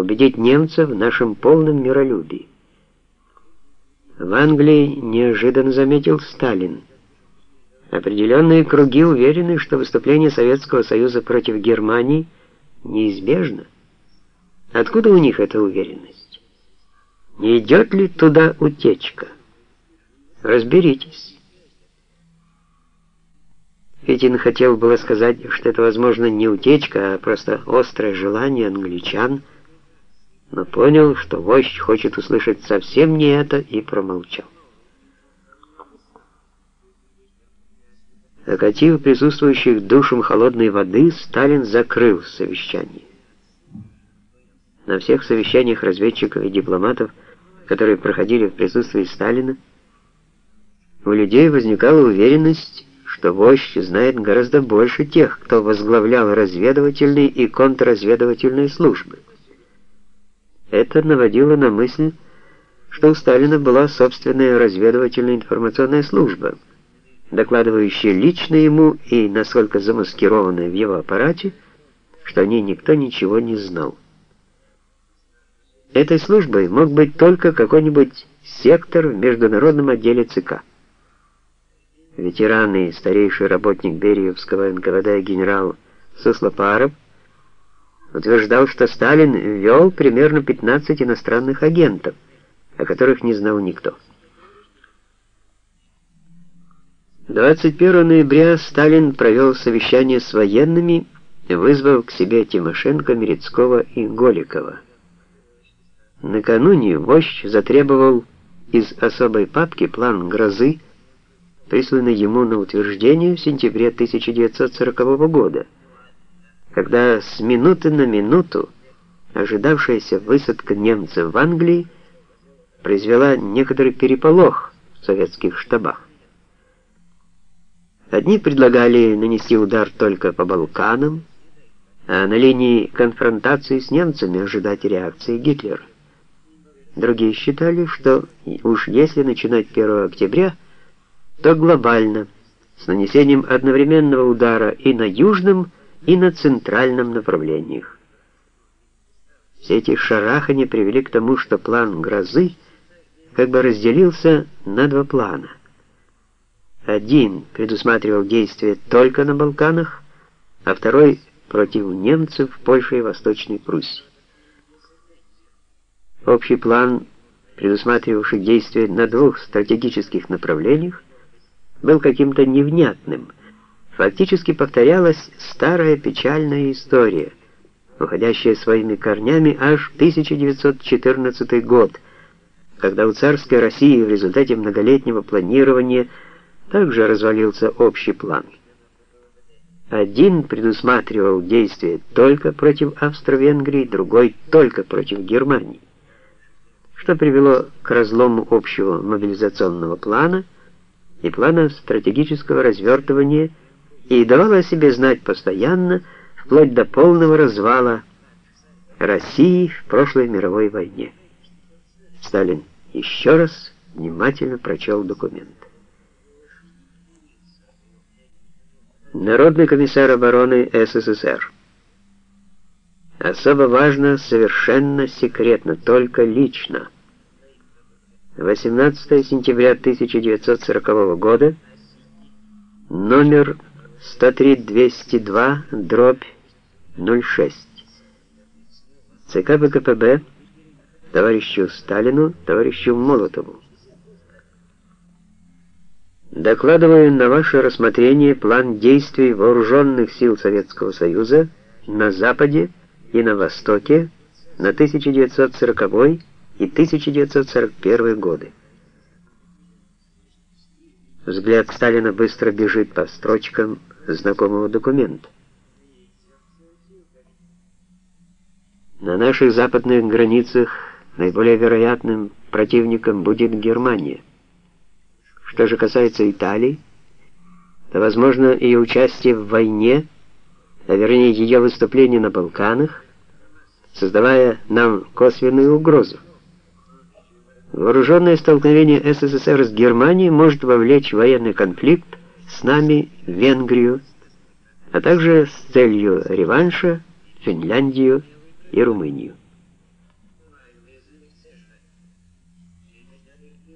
убедить немцев в нашем полном миролюбии. В Англии неожиданно заметил Сталин. Определенные круги уверены, что выступление Советского Союза против Германии неизбежно. Откуда у них эта уверенность? Не идет ли туда утечка? Разберитесь. Фетин хотел было сказать, что это, возможно, не утечка, а просто острое желание англичан, но понял, что вождь хочет услышать совсем не это, и промолчал. Окатив присутствующих душем холодной воды, Сталин закрыл совещание. На всех совещаниях разведчиков и дипломатов, которые проходили в присутствии Сталина, у людей возникала уверенность, что вождь знает гораздо больше тех, кто возглавлял разведывательные и контрразведывательные службы. Это наводило на мысль, что у Сталина была собственная разведывательная информационная служба, докладывающая лично ему и насколько замаскированная в его аппарате, что о ней никто ничего не знал. Этой службой мог быть только какой-нибудь сектор в международном отделе ЦК. Ветеран старейший работник Бериевского НКВД генерал Суслопаров утверждал, что Сталин ввел примерно 15 иностранных агентов, о которых не знал никто. 21 ноября Сталин провел совещание с военными, вызвав к себе Тимошенко, Мерецкого и Голикова. Накануне вождь затребовал из особой папки план грозы, присланный ему на утверждение в сентябре 1940 года, когда с минуты на минуту ожидавшаяся высадка немцев в Англии произвела некоторый переполох в советских штабах. Одни предлагали нанести удар только по Балканам, а на линии конфронтации с немцами ожидать реакции Гитлера. Другие считали, что уж если начинать 1 октября, то глобально, с нанесением одновременного удара и на южном, и на центральном направлениях. Все эти шарахания привели к тому, что план грозы как бы разделился на два плана. Один предусматривал действия только на Балканах, а второй против немцев в Польше и Восточной Пруссии. Общий план, предусматривавший действия на двух стратегических направлениях, был каким-то невнятным. Фактически повторялась старая печальная история, уходящая своими корнями аж в 1914 год, когда у царской России в результате многолетнего планирования также развалился общий план. Один предусматривал действия только против Австро-Венгрии, другой только против Германии что привело к разлому общего мобилизационного плана и плана стратегического развертывания и давало о себе знать постоянно, вплоть до полного развала России в прошлой мировой войне. Сталин еще раз внимательно прочел документ. Народный комиссар обороны СССР Особо важно, совершенно секретно, только лично. 18 сентября 1940 года, номер 103-202, дробь 06. ЦК ВКПБ товарищу Сталину, товарищу Молотову. Докладываю на ваше рассмотрение план действий вооруженных сил Советского Союза на Западе и на Востоке на 1940 и 1941 годы. Взгляд Сталина быстро бежит по строчкам знакомого документа. На наших западных границах наиболее вероятным противником будет Германия. Что же касается Италии, то, возможно, ее участие в войне – а вернее ее выступление на Балканах, создавая нам косвенную угрозу. Вооруженное столкновение СССР с Германией может вовлечь военный конфликт с нами Венгрию, а также с целью реванша Финляндию и Румынию.